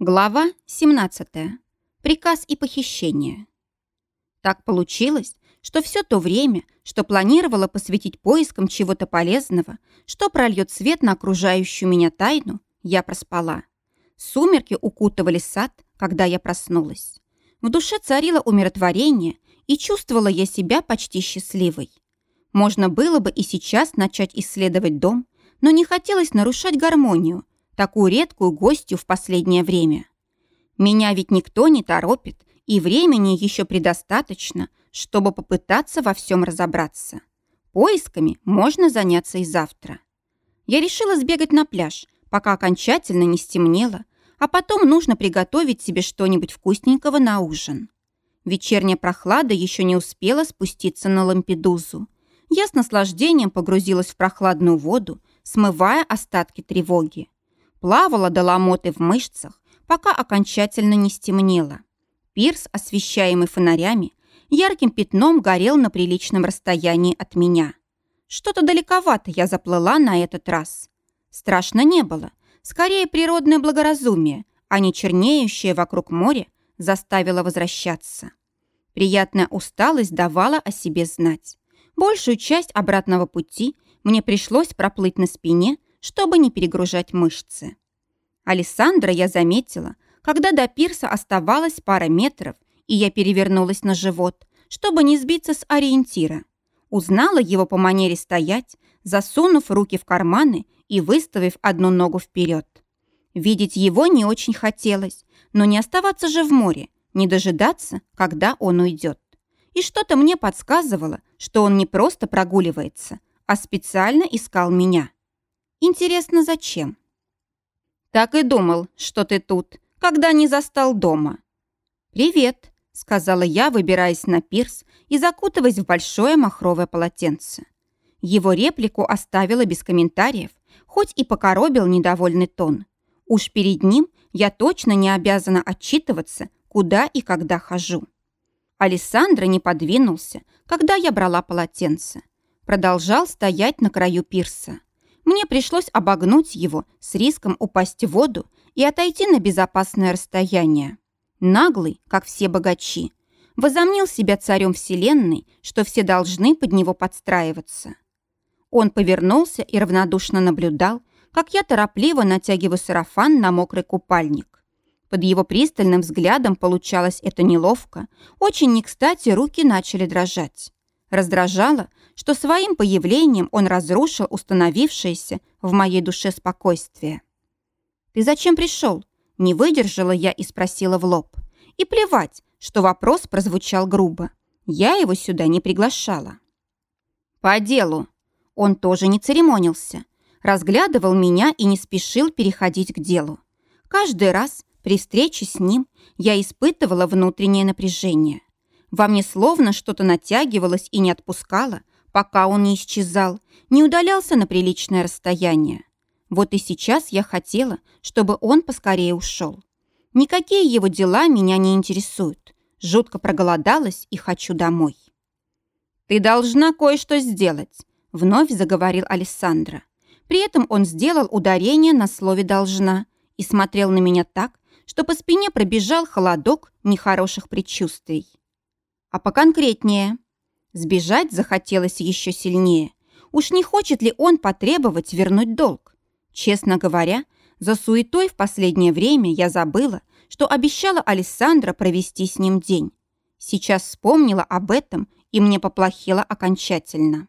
Глава 17. Приказ и похищение. Так получилось, что все то время, что планировала посвятить поискам чего-то полезного, что прольет свет на окружающую меня тайну, я проспала. Сумерки укутывали сад, когда я проснулась. В душе царило умиротворение, и чувствовала я себя почти счастливой. Можно было бы и сейчас начать исследовать дом, но не хотелось нарушать гармонию, такую редкую гостью в последнее время. Меня ведь никто не торопит, и времени еще предостаточно, чтобы попытаться во всем разобраться. Поисками можно заняться и завтра. Я решила сбегать на пляж, пока окончательно не стемнело, а потом нужно приготовить себе что-нибудь вкусненького на ужин. Вечерняя прохлада еще не успела спуститься на Лампедузу. Я с наслаждением погрузилась в прохладную воду, смывая остатки тревоги плавала до ломоты в мышцах, пока окончательно не стемнело. Пирс, освещаемый фонарями, ярким пятном горел на приличном расстоянии от меня. Что-то далековато я заплыла на этот раз. Страшно не было. Скорее, природное благоразумие, а не чернеющее вокруг моря, заставило возвращаться. Приятная усталость давала о себе знать. Большую часть обратного пути мне пришлось проплыть на спине, чтобы не перегружать мышцы. Александра я заметила, когда до пирса оставалось пара метров, и я перевернулась на живот, чтобы не сбиться с ориентира. Узнала его по манере стоять, засунув руки в карманы и выставив одну ногу вперед. Видеть его не очень хотелось, но не оставаться же в море, не дожидаться, когда он уйдет. И что-то мне подсказывало, что он не просто прогуливается, а специально искал меня. Интересно, зачем? Так и думал, что ты тут, когда не застал дома. Привет, сказала я, выбираясь на пирс и закутываясь в большое махровое полотенце. Его реплику оставила без комментариев, хоть и покоробил недовольный тон. Уж перед ним я точно не обязана отчитываться, куда и когда хожу. Александра не подвинулся, когда я брала полотенце. Продолжал стоять на краю пирса. Мне пришлось обогнуть его с риском упасть в воду и отойти на безопасное расстояние. Наглый, как все богачи, возомнил себя царем вселенной, что все должны под него подстраиваться. Он повернулся и равнодушно наблюдал, как я торопливо натягиваю сарафан на мокрый купальник. Под его пристальным взглядом получалось это неловко, очень не кстати руки начали дрожать. Раздражало, что своим появлением он разрушил установившееся в моей душе спокойствие. «Ты зачем пришел?» Не выдержала я и спросила в лоб. И плевать, что вопрос прозвучал грубо. Я его сюда не приглашала. «По делу». Он тоже не церемонился. Разглядывал меня и не спешил переходить к делу. Каждый раз при встрече с ним я испытывала внутреннее напряжение. Во мне словно что-то натягивалось и не отпускало, пока он не исчезал, не удалялся на приличное расстояние. Вот и сейчас я хотела, чтобы он поскорее ушел. Никакие его дела меня не интересуют. Жутко проголодалась и хочу домой. «Ты должна кое-что сделать», — вновь заговорил Александра. При этом он сделал ударение на слове «должна» и смотрел на меня так, что по спине пробежал холодок нехороших предчувствий. А поконкретнее. Сбежать захотелось еще сильнее. Уж не хочет ли он потребовать вернуть долг? Честно говоря, за суетой в последнее время я забыла, что обещала Александра провести с ним день. Сейчас вспомнила об этом, и мне поплохело окончательно.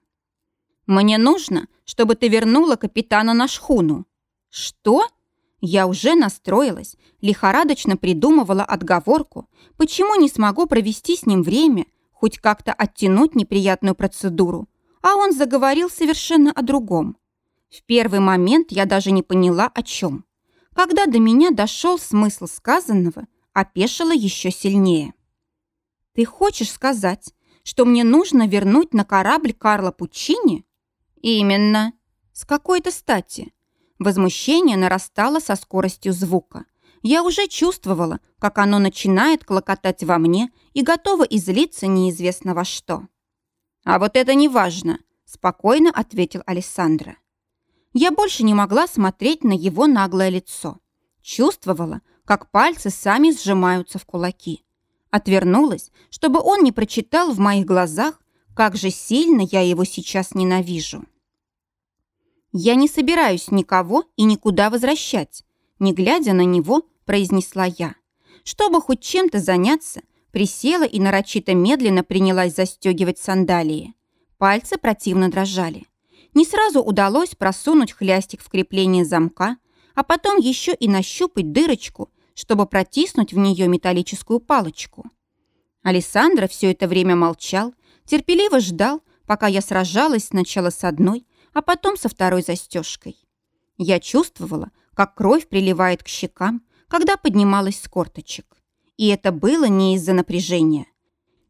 «Мне нужно, чтобы ты вернула капитана на шхуну». «Что?» Я уже настроилась, лихорадочно придумывала отговорку, почему не смогу провести с ним время, хоть как-то оттянуть неприятную процедуру, а он заговорил совершенно о другом. В первый момент я даже не поняла, о чем. Когда до меня дошел смысл сказанного, опешила еще сильнее. «Ты хочешь сказать, что мне нужно вернуть на корабль Карла Пучини?» «Именно. С какой-то стати?» Возмущение нарастало со скоростью звука. Я уже чувствовала, как оно начинает клокотать во мне и готово излиться неизвестно во что. «А вот это не важно», – спокойно ответил Александра. Я больше не могла смотреть на его наглое лицо. Чувствовала, как пальцы сами сжимаются в кулаки. Отвернулась, чтобы он не прочитал в моих глазах, как же сильно я его сейчас ненавижу. «Я не собираюсь никого и никуда возвращать», не глядя на него, произнесла я. Чтобы хоть чем-то заняться, присела и нарочито медленно принялась застегивать сандалии. Пальцы противно дрожали. Не сразу удалось просунуть хлястик в крепление замка, а потом еще и нащупать дырочку, чтобы протиснуть в нее металлическую палочку. Александра все это время молчал, терпеливо ждал, пока я сражалась сначала с одной, а потом со второй застежкой. Я чувствовала, как кровь приливает к щекам, когда поднималась с корточек. И это было не из-за напряжения.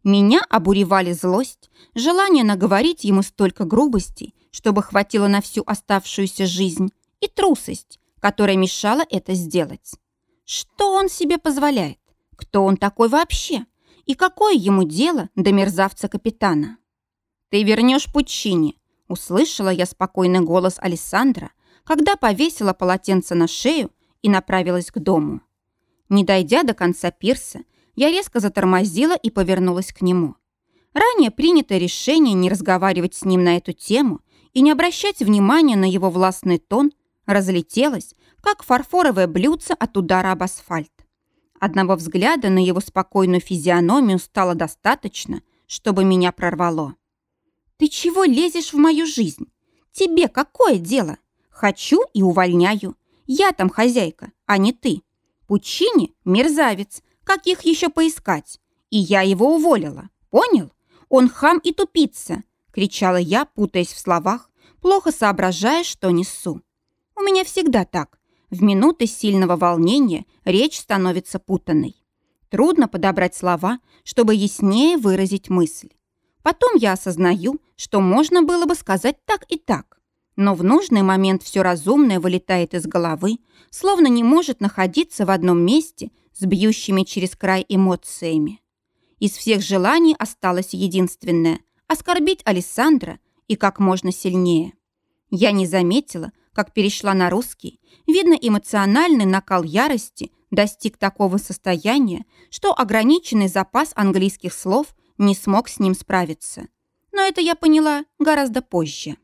Меня обуревали злость, желание наговорить ему столько грубостей, чтобы хватило на всю оставшуюся жизнь, и трусость, которая мешала это сделать. Что он себе позволяет? Кто он такой вообще? И какое ему дело до мерзавца-капитана? «Ты вернешь Пучини», — услышала я спокойный голос Александра, когда повесила полотенце на шею и направилась к дому. Не дойдя до конца пирса, я резко затормозила и повернулась к нему. Ранее принятое решение не разговаривать с ним на эту тему и не обращать внимания на его властный тон разлетелось, как фарфоровое блюдце от удара об асфальт. Одного взгляда на его спокойную физиономию стало достаточно, чтобы меня прорвало. «Ты чего лезешь в мою жизнь? Тебе какое дело? Хочу и увольняю. Я там хозяйка, а не ты. Пучини – мерзавец, как их еще поискать? И я его уволила, понял? Он хам и тупица!» – кричала я, путаясь в словах, плохо соображая, что несу. У меня всегда так. В минуты сильного волнения речь становится путанной. Трудно подобрать слова, чтобы яснее выразить мысль. Потом я осознаю, что можно было бы сказать так и так. Но в нужный момент все разумное вылетает из головы, словно не может находиться в одном месте с бьющими через край эмоциями. Из всех желаний осталось единственное – оскорбить Александра и как можно сильнее. Я не заметила, как перешла на русский. Видно, эмоциональный накал ярости достиг такого состояния, что ограниченный запас английских слов не смог с ним справиться. Но это я поняла гораздо позже.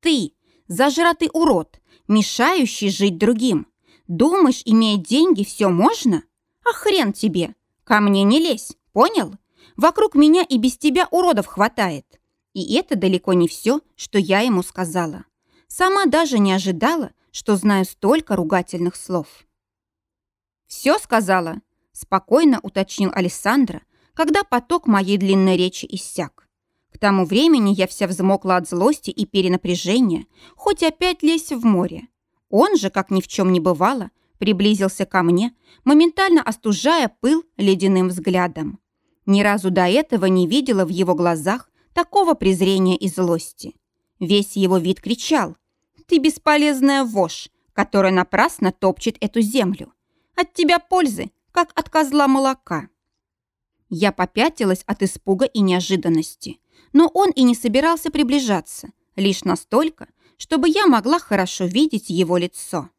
Ты, зажратый урод, мешающий жить другим. Думаешь, имея деньги, все можно? А хрен тебе. Ко мне не лезь, понял? Вокруг меня и без тебя уродов хватает. И это далеко не все, что я ему сказала. Сама даже не ожидала, что знаю столько ругательных слов. «Все сказала?» – спокойно уточнил Александра, когда поток моей длинной речи иссяк. К тому времени я вся взмокла от злости и перенапряжения, хоть опять лезть в море. Он же, как ни в чем не бывало, приблизился ко мне, моментально остужая пыл ледяным взглядом. Ни разу до этого не видела в его глазах такого презрения и злости. Весь его вид кричал «Ты бесполезная вошь, которая напрасно топчет эту землю. От тебя пользы, как от козла молока». Я попятилась от испуга и неожиданности но он и не собирался приближаться, лишь настолько, чтобы я могла хорошо видеть его лицо.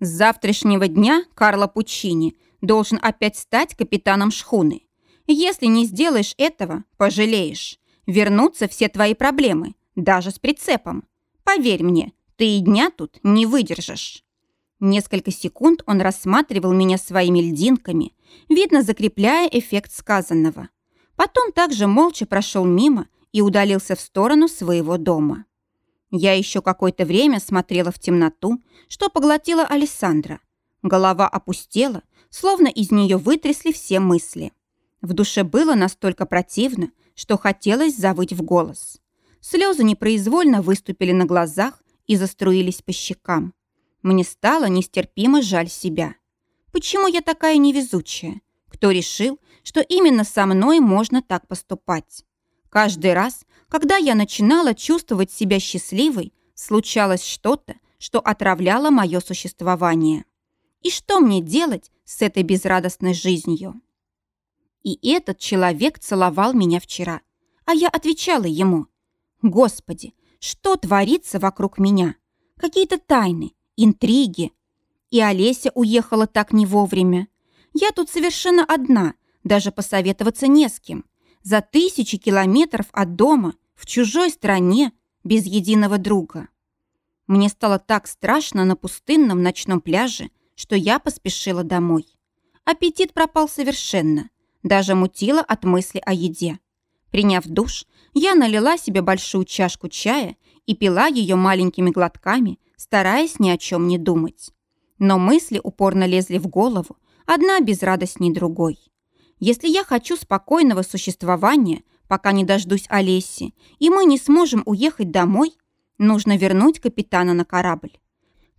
С завтрашнего дня Карло Пучини должен опять стать капитаном шхуны. Если не сделаешь этого, пожалеешь. Вернутся все твои проблемы, даже с прицепом. Поверь мне, ты и дня тут не выдержишь. Несколько секунд он рассматривал меня своими льдинками, видно, закрепляя эффект сказанного. Потом также молча прошел мимо и удалился в сторону своего дома. Я еще какое-то время смотрела в темноту, что поглотила Александра. Голова опустела, словно из нее вытрясли все мысли. В душе было настолько противно, что хотелось завыть в голос. Слезы непроизвольно выступили на глазах и заструились по щекам. Мне стало нестерпимо жаль себя. Почему я такая невезучая? Кто решил, что именно со мной можно так поступать? Каждый раз, когда я начинала чувствовать себя счастливой, случалось что-то, что отравляло мое существование. И что мне делать с этой безрадостной жизнью? И этот человек целовал меня вчера, а я отвечала ему. Господи, что творится вокруг меня? Какие-то тайны, интриги. И Олеся уехала так не вовремя. Я тут совершенно одна, даже посоветоваться не с кем. За тысячи километров от дома, в чужой стране, без единого друга. Мне стало так страшно на пустынном ночном пляже, что я поспешила домой. Аппетит пропал совершенно, даже мутило от мысли о еде. Приняв душ, я налила себе большую чашку чая и пила ее маленькими глотками, стараясь ни о чем не думать. Но мысли упорно лезли в голову, одна безрадостней другой. Если я хочу спокойного существования, пока не дождусь Олеси, и мы не сможем уехать домой, нужно вернуть капитана на корабль.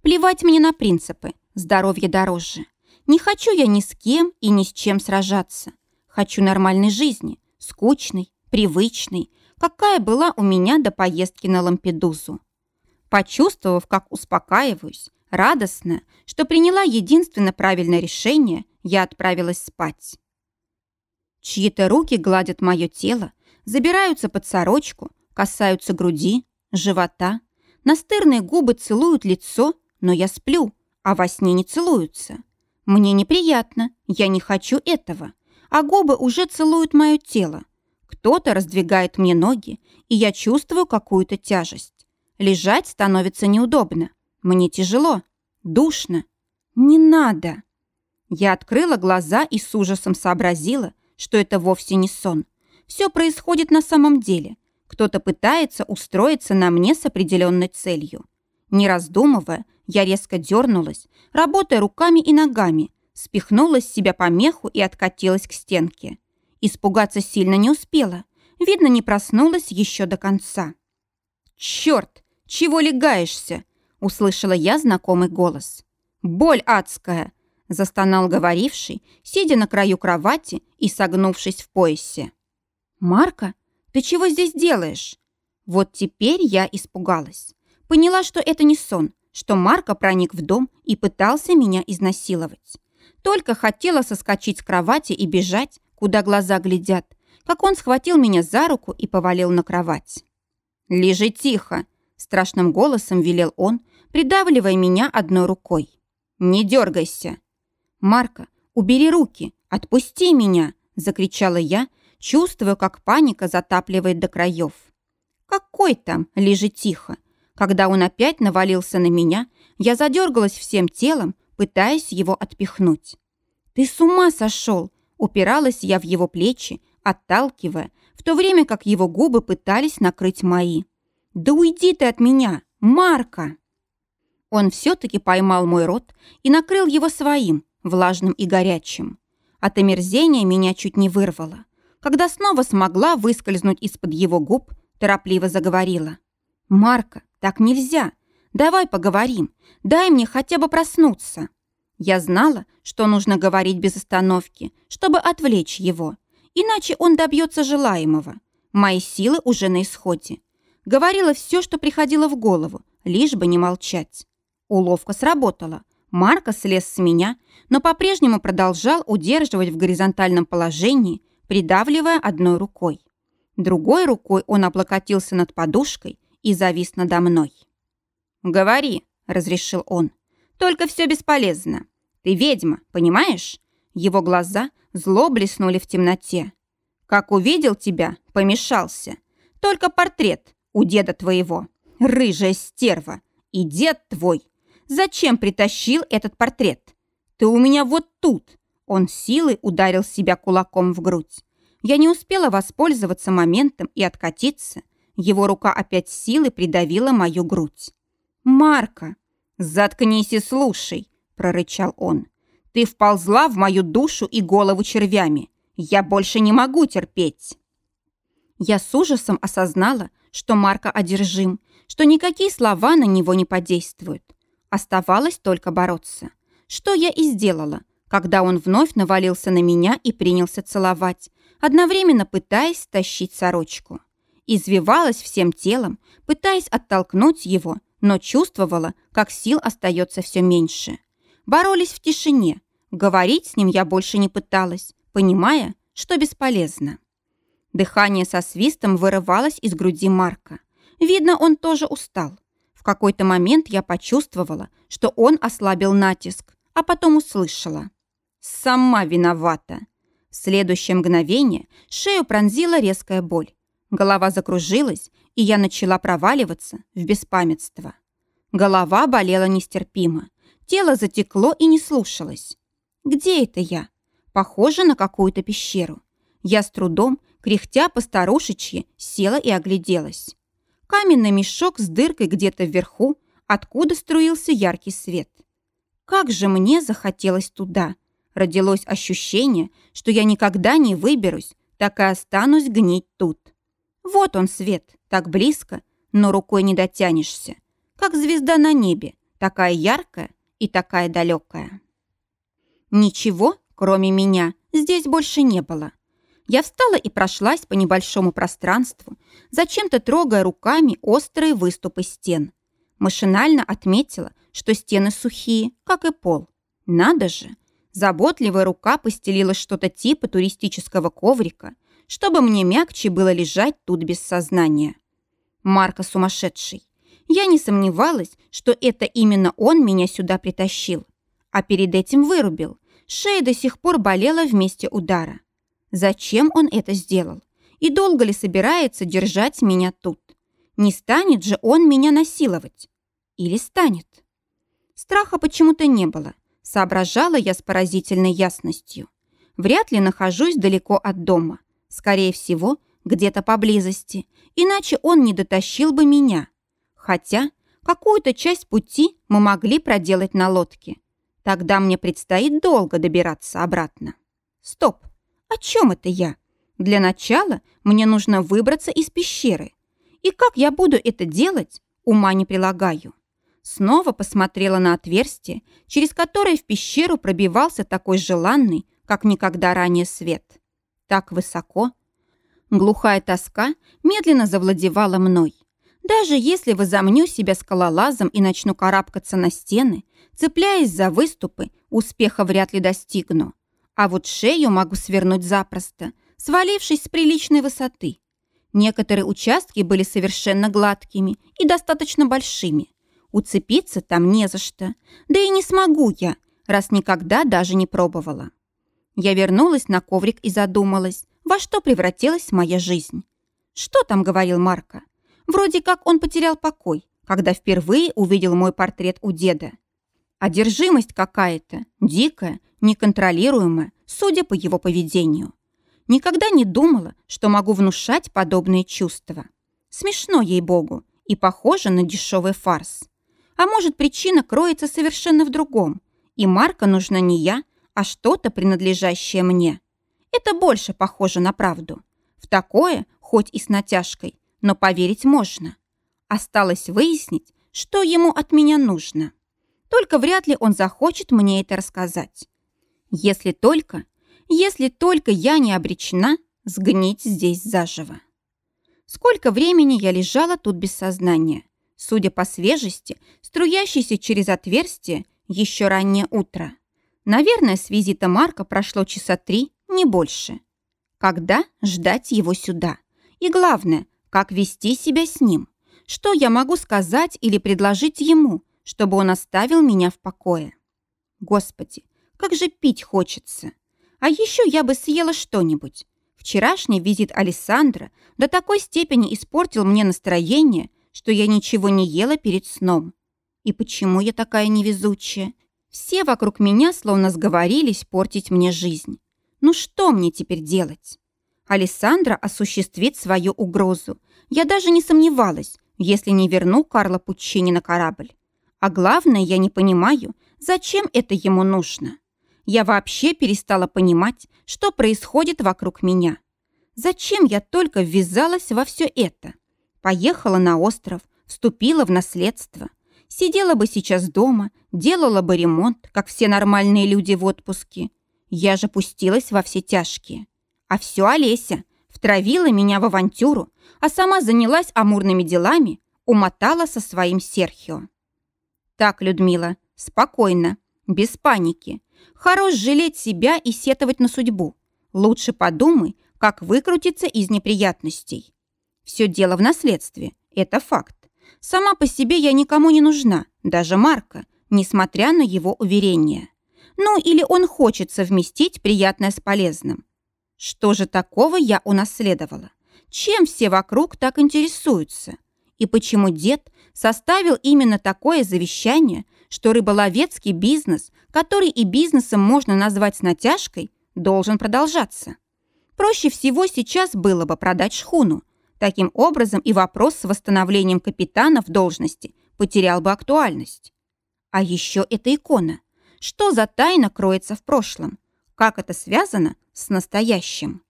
Плевать мне на принципы, здоровье дороже. Не хочу я ни с кем и ни с чем сражаться. Хочу нормальной жизни, скучной, привычной, какая была у меня до поездки на Лампедузу. Почувствовав, как успокаиваюсь, радостно, что приняла единственно правильное решение, я отправилась спать. Чьи-то руки гладят мое тело, забираются под сорочку, касаются груди, живота. Настырные губы целуют лицо, но я сплю, а во сне не целуются. Мне неприятно, я не хочу этого, а губы уже целуют мое тело. Кто-то раздвигает мне ноги, и я чувствую какую-то тяжесть. Лежать становится неудобно. Мне тяжело, душно. Не надо. Я открыла глаза и с ужасом сообразила, что это вовсе не сон. Все происходит на самом деле. Кто-то пытается устроиться на мне с определенной целью. Не раздумывая, я резко дернулась, работая руками и ногами, спихнула с себя помеху и откатилась к стенке. Испугаться сильно не успела. Видно, не проснулась еще до конца. «Черт! Чего легаешься?» — услышала я знакомый голос. «Боль адская!» застонал говоривший, сидя на краю кровати и согнувшись в поясе. «Марка, ты чего здесь делаешь?» Вот теперь я испугалась. Поняла, что это не сон, что Марка проник в дом и пытался меня изнасиловать. Только хотела соскочить с кровати и бежать, куда глаза глядят, как он схватил меня за руку и повалил на кровать. «Лежи тихо!» – страшным голосом велел он, придавливая меня одной рукой. «Не дергайся!» «Марка, убери руки! Отпусти меня!» – закричала я, чувствуя, как паника затапливает до краев. «Какой там? Лежи тихо!» Когда он опять навалился на меня, я задергалась всем телом, пытаясь его отпихнуть. «Ты с ума сошел!» – упиралась я в его плечи, отталкивая, в то время как его губы пытались накрыть мои. «Да уйди ты от меня, Марка!» Он все-таки поймал мой рот и накрыл его своим, влажным и горячим. От омерзения меня чуть не вырвало. Когда снова смогла выскользнуть из-под его губ, торопливо заговорила. «Марка, так нельзя. Давай поговорим. Дай мне хотя бы проснуться». Я знала, что нужно говорить без остановки, чтобы отвлечь его. Иначе он добьется желаемого. Мои силы уже на исходе. Говорила все, что приходило в голову, лишь бы не молчать. Уловка сработала. Марко слез с меня, но по-прежнему продолжал удерживать в горизонтальном положении, придавливая одной рукой. Другой рукой он облокотился над подушкой и завис надо мной. «Говори», — разрешил он, — «только все бесполезно. Ты ведьма, понимаешь?» Его глаза зло блеснули в темноте. «Как увидел тебя, помешался. Только портрет у деда твоего. Рыжая стерва. И дед твой Зачем притащил этот портрет? Ты у меня вот тут. Он силой ударил себя кулаком в грудь. Я не успела воспользоваться моментом и откатиться. Его рука опять силой придавила мою грудь. «Марка!» «Заткнись и слушай!» – прорычал он. «Ты вползла в мою душу и голову червями. Я больше не могу терпеть!» Я с ужасом осознала, что Марка одержим, что никакие слова на него не подействуют. Оставалось только бороться. Что я и сделала, когда он вновь навалился на меня и принялся целовать, одновременно пытаясь стащить сорочку. Извивалась всем телом, пытаясь оттолкнуть его, но чувствовала, как сил остается все меньше. Боролись в тишине. Говорить с ним я больше не пыталась, понимая, что бесполезно. Дыхание со свистом вырывалось из груди Марка. Видно, он тоже устал. В какой-то момент я почувствовала, что он ослабил натиск, а потом услышала. «Сама виновата». В следующее мгновение шею пронзила резкая боль. Голова закружилась, и я начала проваливаться в беспамятство. Голова болела нестерпимо. Тело затекло и не слушалось. Где это я? Похоже на какую-то пещеру. Я с трудом, кряхтя по старушечьи, села и огляделась. Каменный мешок с дыркой где-то вверху, откуда струился яркий свет. Как же мне захотелось туда. Родилось ощущение, что я никогда не выберусь, так и останусь гнить тут. Вот он свет, так близко, но рукой не дотянешься. Как звезда на небе, такая яркая и такая далекая. Ничего, кроме меня, здесь больше не было. Я встала и прошлась по небольшому пространству, зачем-то трогая руками острые выступы стен. Машинально отметила, что стены сухие, как и пол. Надо же! Заботливая рука постелила что-то типа туристического коврика, чтобы мне мягче было лежать тут без сознания. Марка сумасшедший. Я не сомневалась, что это именно он меня сюда притащил. А перед этим вырубил. Шея до сих пор болела вместе удара. Зачем он это сделал? И долго ли собирается держать меня тут? Не станет же он меня насиловать? Или станет? Страха почему-то не было. Соображала я с поразительной ясностью. Вряд ли нахожусь далеко от дома. Скорее всего, где-то поблизости. Иначе он не дотащил бы меня. Хотя какую-то часть пути мы могли проделать на лодке. Тогда мне предстоит долго добираться обратно. Стоп! О чем это я? Для начала мне нужно выбраться из пещеры. И как я буду это делать, ума не прилагаю. Снова посмотрела на отверстие, через которое в пещеру пробивался такой желанный, как никогда ранее свет. Так высоко. Глухая тоска медленно завладевала мной. Даже если возомню себя скалолазом и начну карабкаться на стены, цепляясь за выступы, успеха вряд ли достигну. А вот шею могу свернуть запросто, свалившись с приличной высоты. Некоторые участки были совершенно гладкими и достаточно большими. Уцепиться там не за что. Да и не смогу я, раз никогда даже не пробовала. Я вернулась на коврик и задумалась, во что превратилась моя жизнь. Что там говорил Марко? Вроде как он потерял покой, когда впервые увидел мой портрет у деда. Одержимость какая-то, дикая, неконтролируемая, судя по его поведению. Никогда не думала, что могу внушать подобные чувства. Смешно, ей-богу, и похоже на дешевый фарс. А может, причина кроется совершенно в другом, и Марка нужна не я, а что-то, принадлежащее мне. Это больше похоже на правду. В такое, хоть и с натяжкой, но поверить можно. Осталось выяснить, что ему от меня нужно. Только вряд ли он захочет мне это рассказать. Если только, если только я не обречена сгнить здесь заживо. Сколько времени я лежала тут без сознания. Судя по свежести, струящейся через отверстие, еще раннее утро. Наверное, с визита Марка прошло часа три, не больше. Когда ждать его сюда? И главное, как вести себя с ним? Что я могу сказать или предложить ему, чтобы он оставил меня в покое. Господи, как же пить хочется. А еще я бы съела что-нибудь. Вчерашний визит Александра до такой степени испортил мне настроение, что я ничего не ела перед сном. И почему я такая невезучая? Все вокруг меня словно сговорились портить мне жизнь. Ну что мне теперь делать? Александра осуществит свою угрозу. Я даже не сомневалась, если не верну Карла Пуччини на корабль. А главное, я не понимаю, зачем это ему нужно. Я вообще перестала понимать, что происходит вокруг меня. Зачем я только ввязалась во все это? Поехала на остров, вступила в наследство. Сидела бы сейчас дома, делала бы ремонт, как все нормальные люди в отпуске. Я же пустилась во все тяжкие. А все Олеся втравила меня в авантюру, а сама занялась амурными делами, умотала со своим Серхио. Так, Людмила, спокойно, без паники. Хорош жалеть себя и сетовать на судьбу. Лучше подумай, как выкрутиться из неприятностей. Все дело в наследстве, это факт. Сама по себе я никому не нужна, даже Марка, несмотря на его уверения. Ну, или он хочет совместить приятное с полезным. Что же такого я унаследовала? Чем все вокруг так интересуются? И почему дед составил именно такое завещание, что рыболовецкий бизнес, который и бизнесом можно назвать с натяжкой, должен продолжаться? Проще всего сейчас было бы продать шхуну. Таким образом и вопрос с восстановлением капитана в должности потерял бы актуальность. А еще эта икона. Что за тайна кроется в прошлом? Как это связано с настоящим?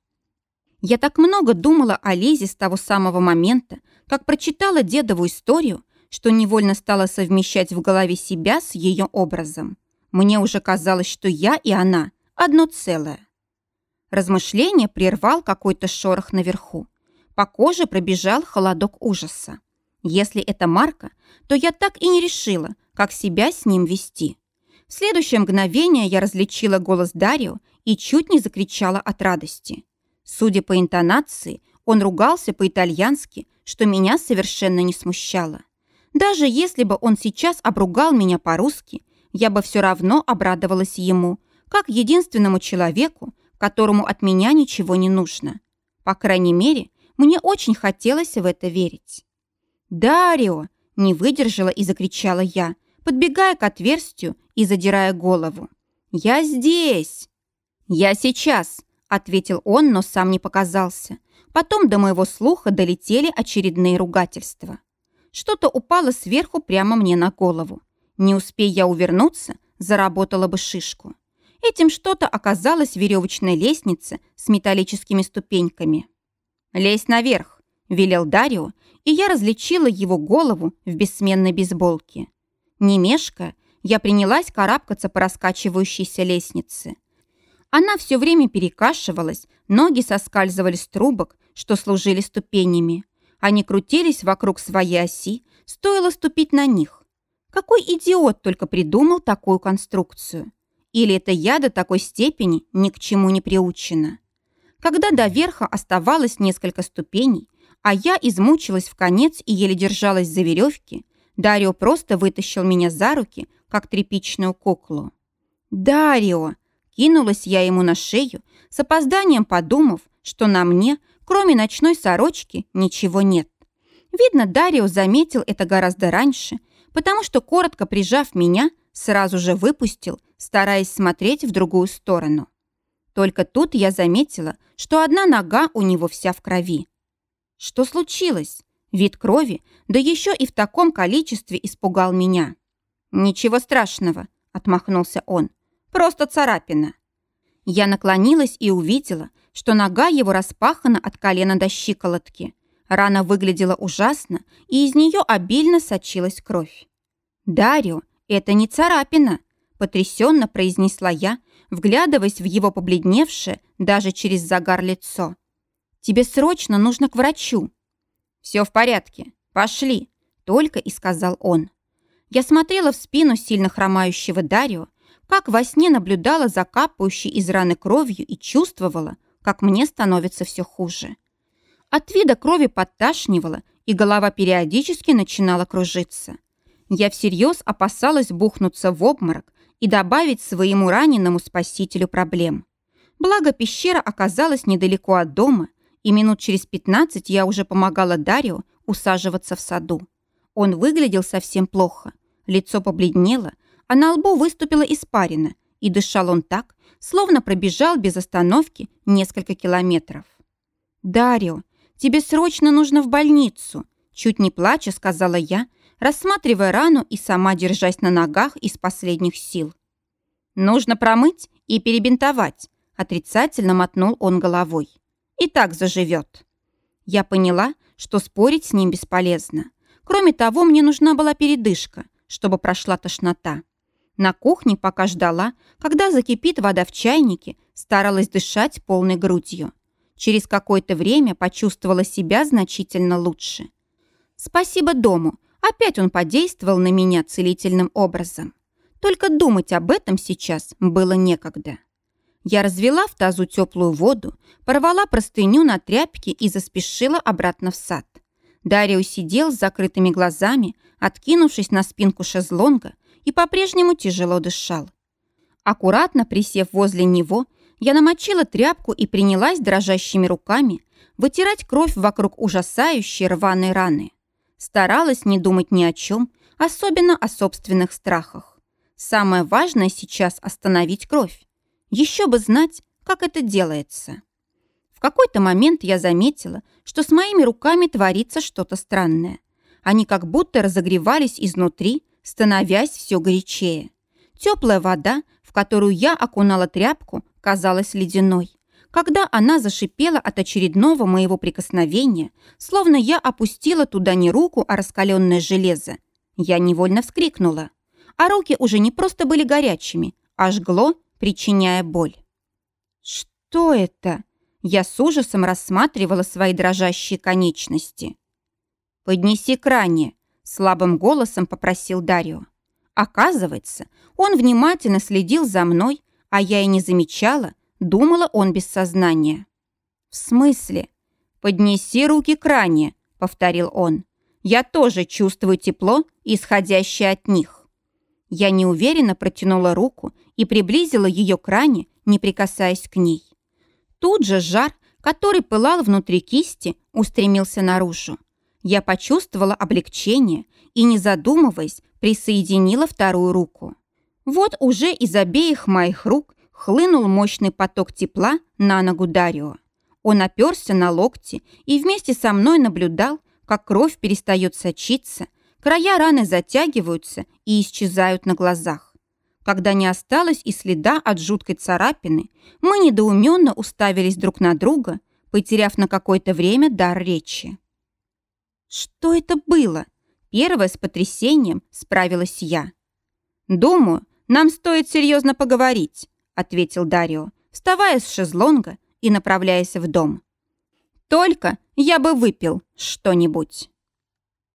Я так много думала о Лизе с того самого момента, как прочитала дедову историю, что невольно стала совмещать в голове себя с ее образом. Мне уже казалось, что я и она одно целое. Размышление прервал какой-то шорох наверху. По коже пробежал холодок ужаса. Если это Марка, то я так и не решила, как себя с ним вести. В следующее мгновение я различила голос Дарио и чуть не закричала от радости. Судя по интонации, он ругался по-итальянски, что меня совершенно не смущало. Даже если бы он сейчас обругал меня по-русски, я бы все равно обрадовалась ему, как единственному человеку, которому от меня ничего не нужно. По крайней мере, мне очень хотелось в это верить. «Дарио!» – не выдержала и закричала я, подбегая к отверстию и задирая голову. «Я здесь!» «Я сейчас!» – ответил он, но сам не показался. Потом до моего слуха долетели очередные ругательства. Что-то упало сверху прямо мне на голову. Не успей я увернуться, заработала бы шишку. Этим что-то оказалось веревочной лестнице с металлическими ступеньками. «Лезь наверх», — велел Дарио, и я различила его голову в бессменной бейсболке. Не мешкая, я принялась карабкаться по раскачивающейся лестнице. Она все время перекашивалась, ноги соскальзывали с трубок, что служили ступенями. Они крутились вокруг своей оси, стоило ступить на них. Какой идиот только придумал такую конструкцию? Или это я до такой степени ни к чему не приучена? Когда до верха оставалось несколько ступеней, а я измучилась в конец и еле держалась за веревки, Дарио просто вытащил меня за руки, как тряпичную куклу. «Дарио!» – кинулась я ему на шею, с опозданием подумав, что на мне, кроме ночной сорочки, ничего нет. Видно, Дарио заметил это гораздо раньше, потому что, коротко прижав меня, сразу же выпустил, стараясь смотреть в другую сторону. Только тут я заметила, что одна нога у него вся в крови. Что случилось? Вид крови, да еще и в таком количестве испугал меня. «Ничего страшного», — отмахнулся он. «Просто царапина». Я наклонилась и увидела, что нога его распахана от колена до щиколотки. Рана выглядела ужасно, и из нее обильно сочилась кровь. «Дарио, это не царапина», потрясенно произнесла я, вглядываясь в его побледневшее даже через загар лицо. «Тебе срочно нужно к врачу». «Все в порядке. Пошли», — только и сказал он. Я смотрела в спину сильно хромающего Дарио, как во сне наблюдала за капающей из раны кровью и чувствовала, как мне становится все хуже. От вида крови подташнивала, и голова периодически начинала кружиться. Я всерьез опасалась бухнуться в обморок и добавить своему раненому спасителю проблем. Благо пещера оказалась недалеко от дома, и минут через 15 я уже помогала Дарио усаживаться в саду. Он выглядел совсем плохо. Лицо побледнело, а на лбу выступила испарина, и дышал он так, словно пробежал без остановки несколько километров. «Дарио, тебе срочно нужно в больницу», чуть не плача сказала я, рассматривая рану и сама держась на ногах из последних сил. «Нужно промыть и перебинтовать», — отрицательно мотнул он головой. «И так заживет». Я поняла, что спорить с ним бесполезно. Кроме того, мне нужна была передышка, чтобы прошла тошнота. На кухне, пока ждала, когда закипит вода в чайнике, старалась дышать полной грудью. Через какое-то время почувствовала себя значительно лучше. Спасибо дому, Опять он подействовал на меня целительным образом. Только думать об этом сейчас было некогда. Я развела в тазу теплую воду, порвала простыню на тряпке и заспешила обратно в сад. Дарио сидел с закрытыми глазами, откинувшись на спинку шезлонга и по-прежнему тяжело дышал. Аккуратно присев возле него, я намочила тряпку и принялась дрожащими руками вытирать кровь вокруг ужасающей рваной раны. Старалась не думать ни о чем, особенно о собственных страхах. Самое важное сейчас остановить кровь. Еще бы знать, как это делается. В какой-то момент я заметила, что с моими руками творится что-то странное. Они как будто разогревались изнутри, становясь все горячее. Теплая вода, в которую я окунала тряпку, казалась ледяной. Когда она зашипела от очередного моего прикосновения, словно я опустила туда не руку, а раскаленное железо, я невольно вскрикнула. А руки уже не просто были горячими, а жгло, причиняя боль. «Что это?» Я с ужасом рассматривала свои дрожащие конечности. «Поднеси к ране», — слабым голосом попросил Дарио. Оказывается, он внимательно следил за мной, а я и не замечала, думала он без сознания. «В смысле?» «Поднеси руки к ране», — повторил он. «Я тоже чувствую тепло, исходящее от них». Я неуверенно протянула руку и приблизила ее к ране, не прикасаясь к ней. Тут же жар, который пылал внутри кисти, устремился наружу. Я почувствовала облегчение и, не задумываясь, присоединила вторую руку. Вот уже из обеих моих рук хлынул мощный поток тепла на ногу Дарио. Он оперся на локти и вместе со мной наблюдал, как кровь перестает сочиться, края раны затягиваются и исчезают на глазах. Когда не осталось и следа от жуткой царапины, мы недоуменно уставились друг на друга, потеряв на какое-то время дар речи. «Что это было?» Первое с потрясением справилась я. «Думаю, нам стоит серьезно поговорить», ответил Дарио, вставая с шезлонга и направляясь в дом. «Только я бы выпил что-нибудь».